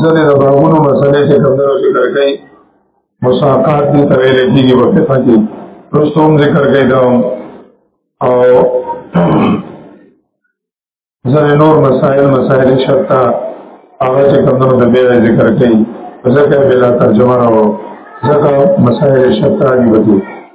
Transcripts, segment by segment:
ځنې د بابونو مسلې چې کوم ډول ذکر کوي مساقات دي ته ویل کېږي په فقه کې وروسته هم ذکر کوي دا او ځنې نور مسائل مسائل شرطه هغه چې کوم ډول د بیا ذکر کوي ځکه بلا ترجمه راوړو ځکه مسائل شرطه دي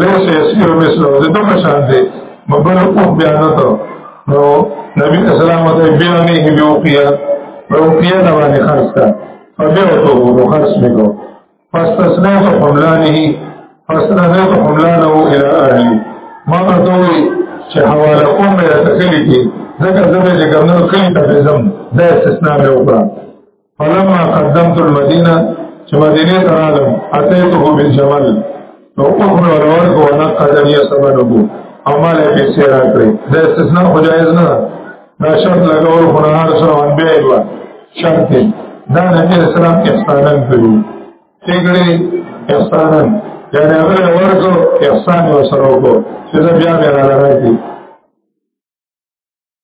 لیس یسیر مثلو د دوه شان دی مبل او بیانات نو نبی اسلام ته بیانې کې یو کیا او کیا دا باندې خرڅ کا او بیا ته وو خرڅ میکو فاستسنا حملانه فاستسنا حملانه الى اهلی ما دوی چې حواله کوم به تکلی کې ځکه زه به ګرنل کلی ته ځم دا استثناء مې وکړه فلما قدمت المدینه چې مدینه ته راغلم اتیته بالجمل نو کوم ورور کو نه قدمي سمنو او ما له پیسې راکړې د استثناء خو جایز نه دا شرط لګول خو نه هر سره ان به ایوا شرط دی دا نبی اسلام احسانن کړو څنګه احسانن یعنی هغه ورکو احسان وسره وکړو چې بیا بیا راځي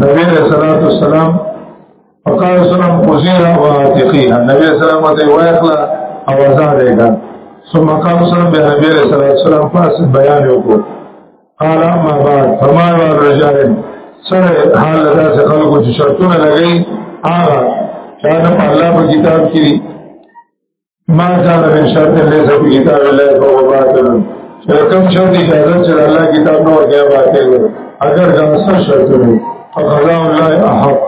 نبی علیہ الصلوۃ والسلام وقال سلام قزیرا و عاتقیها نبی سلام ته وایخلا او آزاد ایګا ثم قام سلام به نبی علیہ الصلوۃ والسلام پاس بیان وکړو قال اما بعد فما بعد رجال سره حال لدا څخه خلکو چې شرطونه لګی هغه چې په الله په کتاب کې ما جان من شرط ليس في كتاب الله فهو باطل کوم شرط اجازه چې الله کتاب نو ورګه باطل اگر دا سر شرط وي فقضاء الله احق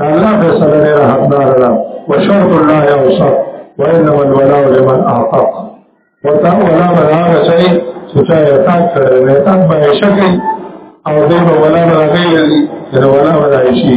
الله فیصله ډیره حقدار ده وشرط الله اوصف وانما الولاء لمن احقق وتا ولا بلاغ شي چې چا یې تاک کړی نه تاک به شکه او دې ولا بلاغي دې ولا بلاغي شي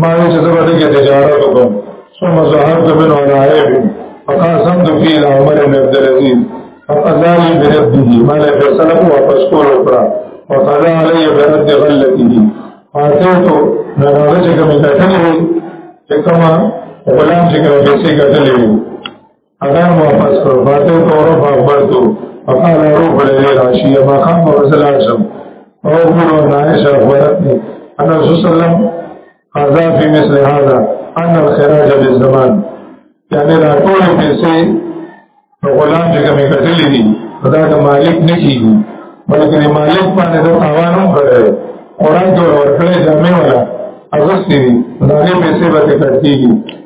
ما یې چې زبر کې تجارت وکم ثم ظهرت من ورائب فقاسمت فی العمر بن عبد العزيز فقضاني برده ما له فیصله واپس کول وکړه وقضا علی برد غلته فاتیت نو هغه چې کوم کټلې چې کوم غلام چې کوم پیسې کټلې اگر واپس کړ فاتو کورو فاقبرتو فقال روح ليلي العشي ما خام ورسل عشم او قول ونائش اخبرتني ان رسول صلى الله عليه وسلم قضا في مثل هذا ان الخراج بالزمان يعني لا طول پیسې غلام چې کومې کټلې دي دا د مالک نه کیږي بلکې د مالک باندې د تاوان هم کړی قرآن کې ورکړې جامې ولا اغستې دي دا نه پیسې به کټ کیږي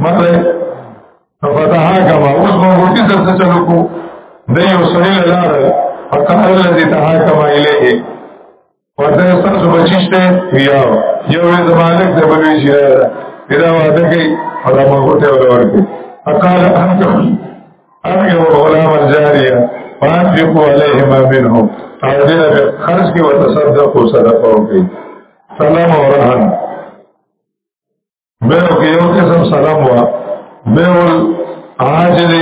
مطلب فتحا کما اوس به ورکی سر څه چلو کو د یو سړی لار حتا الذي تها کما الیه ورته تاسو بچیشته بیا یو د مالک د بلوی شي دا وعده کوي او دا موږ ته ورکړي اقال انت ارجو غلام الجاریه وانفقوا علیهما منه تعالی به خرج کې وتصدقوا صدقه وکړي سلام او رحمت بیو کې یو قسم سلام وا بیو عاجل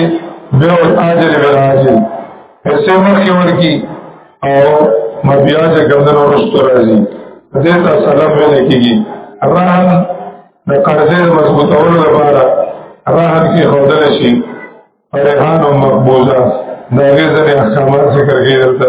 بیو عاجل بیو عاجل پیسې مخکې ورکی او مبیا چې ګمدن ورسته راځي دې ته سلام ویل کېږي رهن د قرضې مضبوطولو لپاره رهن کې خودل شي رهان او مقبوزه دا غي ځنې احکامات ذکر کېږي دلته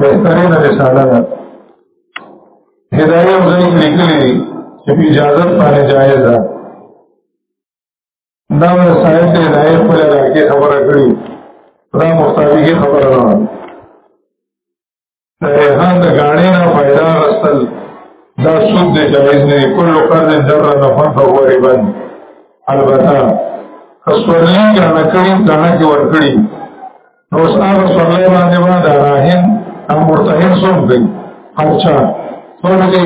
بهترین رساله ده هدايه ځای لیکلي چې په اجازه باندې جایز ده دا مسائل د هدايه په لاره کې خبره کړې دا مختلفه خبره ده ریحان د غاړې نه پیدا غسل دا سود دی جایز نه کل قرض جر نفن فهو ربا البته کسورلی کانه کړي کانه کې ورکړي نو اوس هغه سورلې باندې باندې راهین او مرتهین څوک دی خرچه څوک دی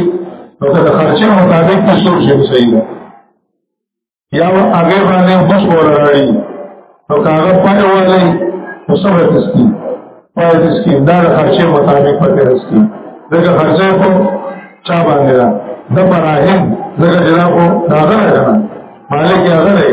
نو د خرچه مطابق کې څوک شي صحیح ده یا هغه باندې بس ورړی نو هغه پای ولې نو سره تسکی پای تسکی دا د خرچه مطابق پته رسکی دغه خرچه په چا باندې ده د براهین دغه جنابو داغه نه مالک هغه دی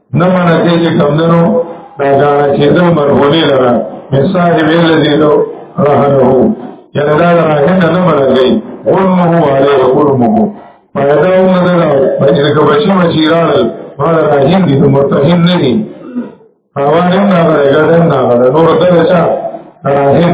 نه مانا کوي چې کمدنو دا غاړه چې د مرغونی لره مثال ویل دي نو راهنه یعنی دا راهنه نه مانا کوي علمه علی علمه پیدا هم نه دا چې که بچی مچی راړل ما راهین دي نو مرتهین نه دي روان هم نه غره ګډن نه غره نور دغه چا راهین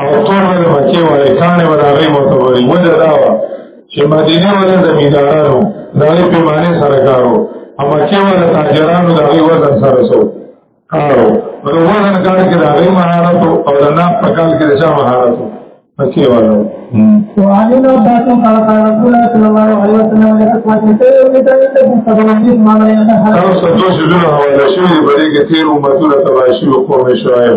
او ټول د مکه وړې کانه وراغې متوري وجه دا و چې مدینه ولا زمیندارانو دغه په معنی سره کارو او مکه ولا تاجرانو دغه وزن سره سو کارو نو وزن کار کې دغه مهارت او د ناپ په کال کې د مهارت مکه ولا وعن ابن عباس قال قال رسول الله صلى الله عليه وسلم لأسوات سيئة بتعيد بسبب ما لا يتحرك. تاسو څه څه جوړه حواله شوې بلې کې تیر امتونه تباشي او قوم شوایو.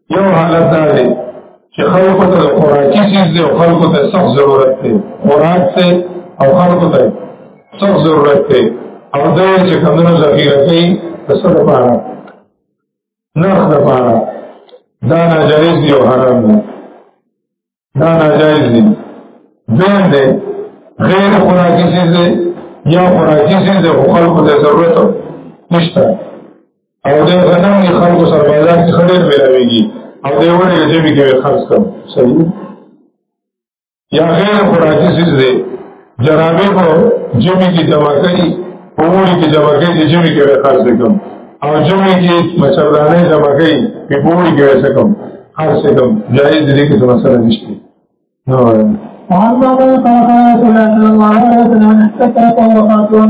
یو حالت دا دی چې خلکو ته خوراکي چیز دی او خلکو ته سخت ضرورت دی خوراک ته او خلکو ته سخت ضرورت دی او دا چې کمونه ذخیره کوي د څه لپاره نرخ لپاره دا ناجایز دی او حرام دی دا ناجایز دی دویم دی غیر خوراکی چیز دی یا خوراکی چیز دی خو خلکو ته ضرورت نشته او د غنم نه خلکو سره بازار کې خړې ملاويږي او د ورې چې به کې خرڅ کړم صحیح یا غیر خوراکی چیز دی جرابې په جمعې کې جمع کړي په وړي کې جمع کړي چې جمعې کې خرڅ کوم او جمعې کې مچردانې جمع کړي په وړي کې څه کوم خرڅ کوم جایز دي کې څه مسله نشته نو وعن بعض الخلفاء رسول الله صلى الله عليه وسلم ان استكرت وقاتون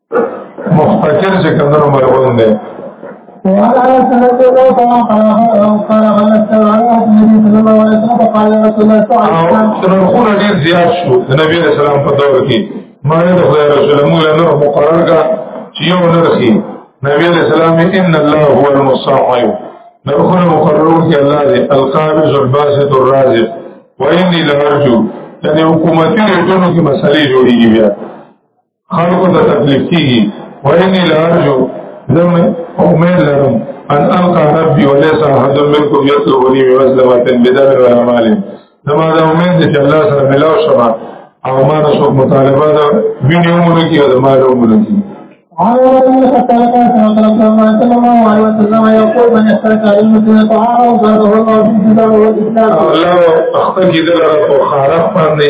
مستقل چې کمدنو مرغون دی وعلى آية التي لو طبعا قال غلت وعلى النبي صلى الله عليه وسلم فقال رسول الله صلى الله عليه وسلم سنرخون ډیر زیات شو د نبی علیہ السلام په دور کې ما نه د خدای رسول موږ له نور مقرر کا چې یو نرخي نبی علیہ السلام ان الله هو المصاحب نرخون مقررون کې الله دې القابض الباسط الرازق وإني لأرجو یعنی حکومتی ریټونو کې مسلې جوړیږي بیا خلق ته تکلیف کیږي ویني لارجو زم امید لرم ان القى ربي وليس احد منكم يطلب لي بمسلمه بدم ولا مال زما دا امید دې چې الله سره ملاو شم او ما نه څوک مطالبه دا ویني ومنو کې او ما له ومنو کې الله اخته کې دغه په خارق باندې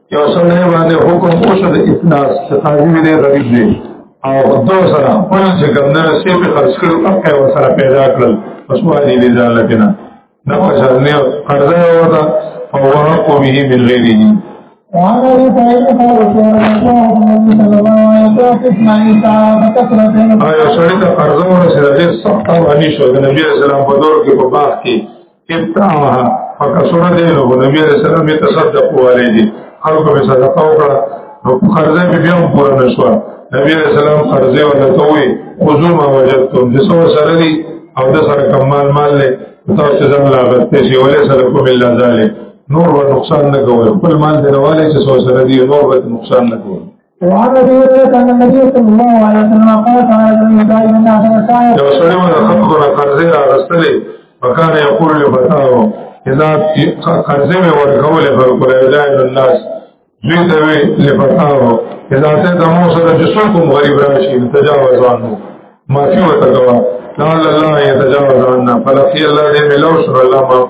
یو سره باندې حکم وشو د افلاس چې قاضي دې غریب دی او دو سره په چې ګمنه سي په خرج کړو هغه و سره پیدا کړل اوس باندې دې ځان لکنه دا وجه نه قرضه وتا او حق به من غیره وعن ابي سعيد قال رسول الله صلى الله عليه وسلم ايو سړی ته قرضه ورسېده ډېر سخت او غني شو د نبی رسول الله په دور کې په باغ کې ابتاوها فکسوره دی نو نبی علیہ السلام یې تصدق والے دي خلکو به صدقه وکړه نو قرضه به بیا پوره نشو نبی علیہ السلام قرضه ورته وي خذو ما وجدتم د څو سره دي او د سره کمال مال له تاسو چې زم لا غته شي ولې سره کوم الا ذلک نور و نقصان نه کوي خپل مال دی راواله چې څو سره دي نور و نقصان نه کوي وعن ابي هريره ان النبي صلى الله عليه وسلم قال صلى الله عليه وسلم الناس مسايا لو سلم خطب قرضه راغستلې وکانه یقول له بتاو اذا قرضه مې ورکول په قرآن الناس دوی ته وی له بتاو اذا ته د مو سره چې څوک غریب راشي تجاوز عنه معافي وته کوا لعل الله يتجاوز عنا فلقي الله دې ملو شر الله معاف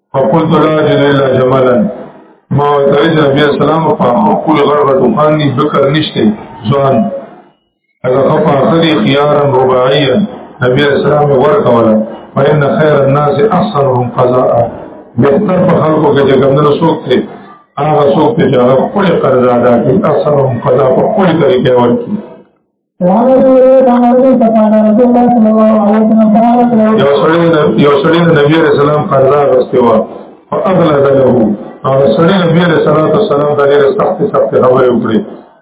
فقلت لا جن الا جمالا ما وتعی چې نبی اسلام په خپل غړ غړ دوکان نه ذکر نشته ځوان هغه خفا خلی خيارا رباعيا نبی اسلام ورکولا فإن خير الناس احسنهم قضاء بهتر په خلکو کې چې ګمنو سوق ته هغه سوق ته چې هغه خپل قرض ادا کوي احسنهم قضاء په خپل طریقې ورکړي وعن ابي هريره عن النبي صلى الله عليه وسلم قال یو سړی یو سړی نبی رسول الله قرضا غوښتي و او اغلا دغه او سړی نبی رسول الله صلی الله علیه وسلم سخت سخت خبرې وکړي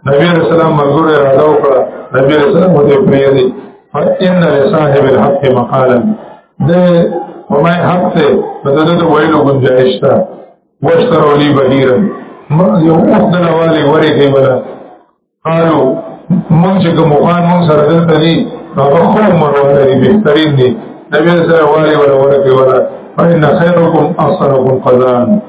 نبی رسول الله مرګور اراده وکړه نبی رسول الله دې پریې دي فإن لصاحب الحق مقالا د ومای حق ته بدلته ویلو گنجائش تا واشتروا لي بهيرا ما یو اوس دلوالي ورې کې بلا قالو مونږ چې کوم خان مونږ سره دلته دي هغه خو مونږ لري بهترین دي نبی سره والي ولا ولا کې ولا فإن خيركم أحسنكم قضاءً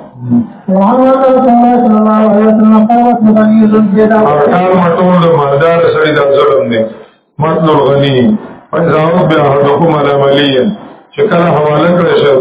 ارکان مطول دا مردار سری دا ظلم دی مطلوب غنی فیضاوت بیا حدکم علی ملیین چکل حوالا کرشد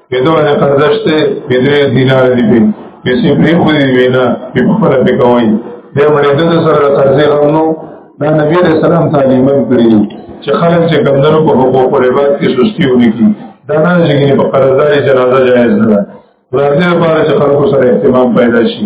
پیدو نه قرضشته پیدو دینار دی پی پیسې پری خو دی وینا په خپل په کوي د مړې د سره قرضې هم نو دا نبی رسول الله تعلیمن کړی چې خلک چې کمندونو په حقوق او عبادت کې سستی ونی کی دا نه چې په قرضداري جنازه جایز نه ده ورته لپاره چې خلکو سره اهتمام پیدا شي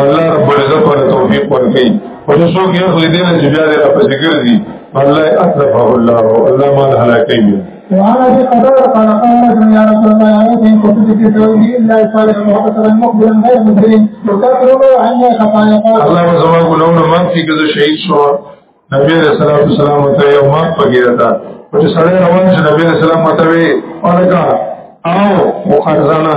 الله رب العزت ور توفیق ورکړي او چې څوک یې خو دې نه چې بیا دې په ذکر دي الله اطلبه الله الله ما هلاکي وعن ابي قتاده قال قال رجل يا رسول الله يا رب ان كنت في سبيلي الا صالح مختصرا مقبلا غير مدرين وكفر عني خطايا قال الله زما ګلون من في كذا شهيد شو نبی رسول الله صلی الله علیه وسلم ته یو ما پګیرا تا چې سړی روان شو نبی رسول الله متوي اورګه او مخزنه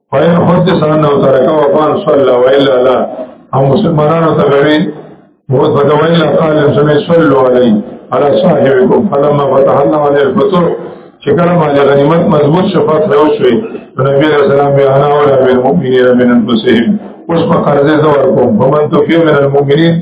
فاین حدث انه ترک وفان صلى والا لا او مسلمانانو ته غوي هو څنګه ویل قال سمي صلو علی على صاحبكم فلما فتح الله عليه الفتوح چې کله مال غنیمت مضبوط شفاعت له شوې نبی رسول الله بیا انا ولا بالمؤمنین من انفسهم اوس په قرضه زور کوم فمن تو فی من المؤمنین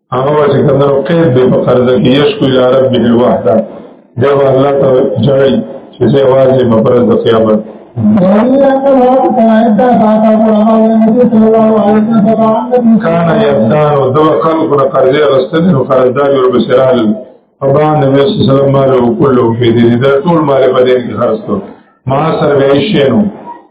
هغه چې کومه قید به په قرض کې یشکو الی ربه الوحده دا الله ته جړی چې زه واځي په پرز د قیامت کان یبدان او دو خلق را قرض غستل او قرضدار ور بشرال فبا نبی صلی الله علیه وسلم مال او کله په دې دا ټول مال په دې کې خرڅ کړ ما سره ویشنو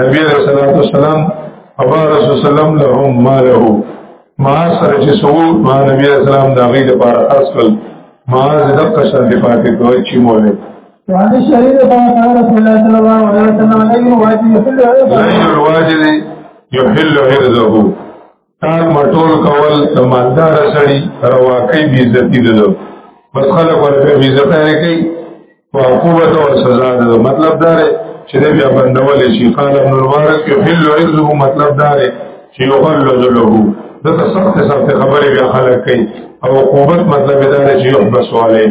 نبی علیہ الصلوۃ والسلام ابا رسول سلام لهم ما له ما سره چې سو ما نبی علیہ السلام دا غي د بار اصل ما زده قشر دی پاتې کوي چې مولا وعن الشهيد قال قال رسول الله صلى الله عليه وسلم أي واجب يحل عرضه يحل عرضه تاک مټول کول د مالدار سړي رواکې بي عزتي ده بس خلک ورته بي عزت نه کوي او عقوبت او سزا ده مطلب دا دی چې د بیا بندول شي قال ابن المبارک يحل عزه مطلب دا دی چې يحل له دغه سخت سخت خبرې بیا خلک کوي او عقوبت مطلب دا دی چې يحبس عليه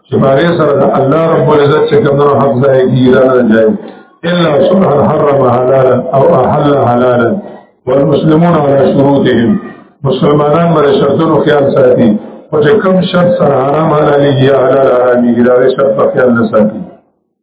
چې باندې سره د الله رب العزت څخه کوم حق ځای کیږي دا نه ځای الا سبحان حرم حلالا او احل حلالا والمسلمون على شروطهم مسلمانان بر شرطونو خیال ساتي او چې کوم شرط سره حرام حلالي یا حلال حرامي دا شرط په خیال نه ساتي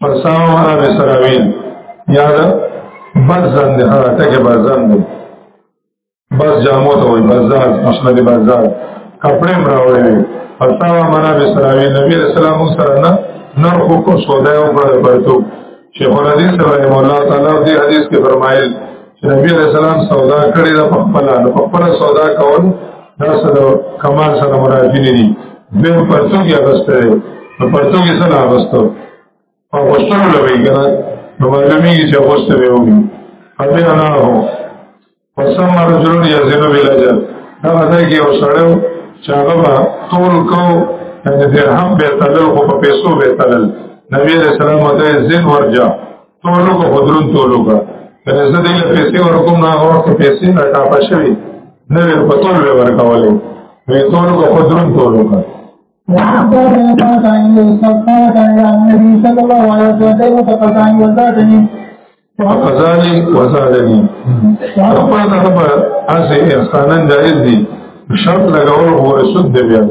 پرساو هره به سراویل یا دا برزن دی هره تکه برزن دی بس جامو ته وای بازار مسند بازار کپڑے مراوړې وي پرساو منا به سراوی نبی رسول الله سره نه نر خو کو سودا او پر پرتو شیخ الحدیث رحمه الله تعالی دې حدیث کې فرمایل نبی علیہ السلام سودا کړی د خپل د خپل سودا کول دا سره کمال سره مرادی نه دي به پرتو کې اغسته په پرتو کې سره اغسته او وشتنو لوي کنه نو معلومی چې اغسته به وي اته انا هو قسم رجل یزن بلاجر دا غځه کې او سړیو چې هغه با تول کو یعنی درهم به تلل خو په پیسو به تلل نبی علیہ السلام ته زین ورجا تولو کو خدرون تولو کا کنه زه دې له پیسې ورکوم نه هغه وخت پیسې نه ټاپه شوي نه وي په تول به ورکولې وی تولو کو خدرون تولو کا وقزانی وزادنی اپا دا خبر اسی احسانن جائز دی شرط لگاول غور سود دی بیان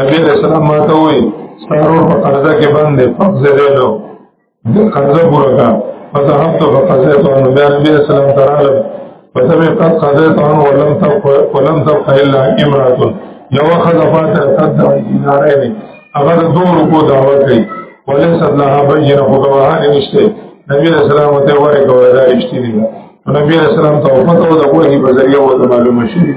نبی علیہ السلام ما ته وی ستارو په قرضه کې باندې فقزه دی نو د قرضه پورا کا فذهب تو فقزه تو نو بیا نبی علیہ السلام تراله فسمع قد قضه تو ولم تف ولم تف الا امراه یو خذفات قد دیناره نه هغه دوه رکو دعوت کوي ولې صد الله بین خو گواهان نشته نبی علیہ السلام ته وایي گواهان نشته نبی علیہ السلام ته وفات او د وحی په ذریعہ و معلومه شي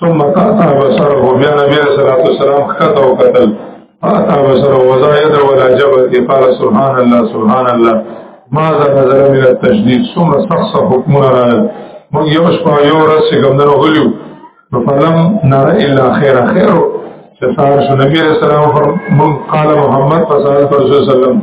ثم قطع بصره بیا نبی علیہ الصلوۃ والسلام خطا او قتل قطع بصره وضع يده ولا جبهه قال سبحان الله سبحان الله ماذا نظر من التشديد ثم سخص حكمنا لنا موږ یو شپه یو ورځ چې ګمندنو غلیو نو فلم نرى الا خير خير چې سار شو نبی رسول الله قال محمد صلی الله علیه وسلم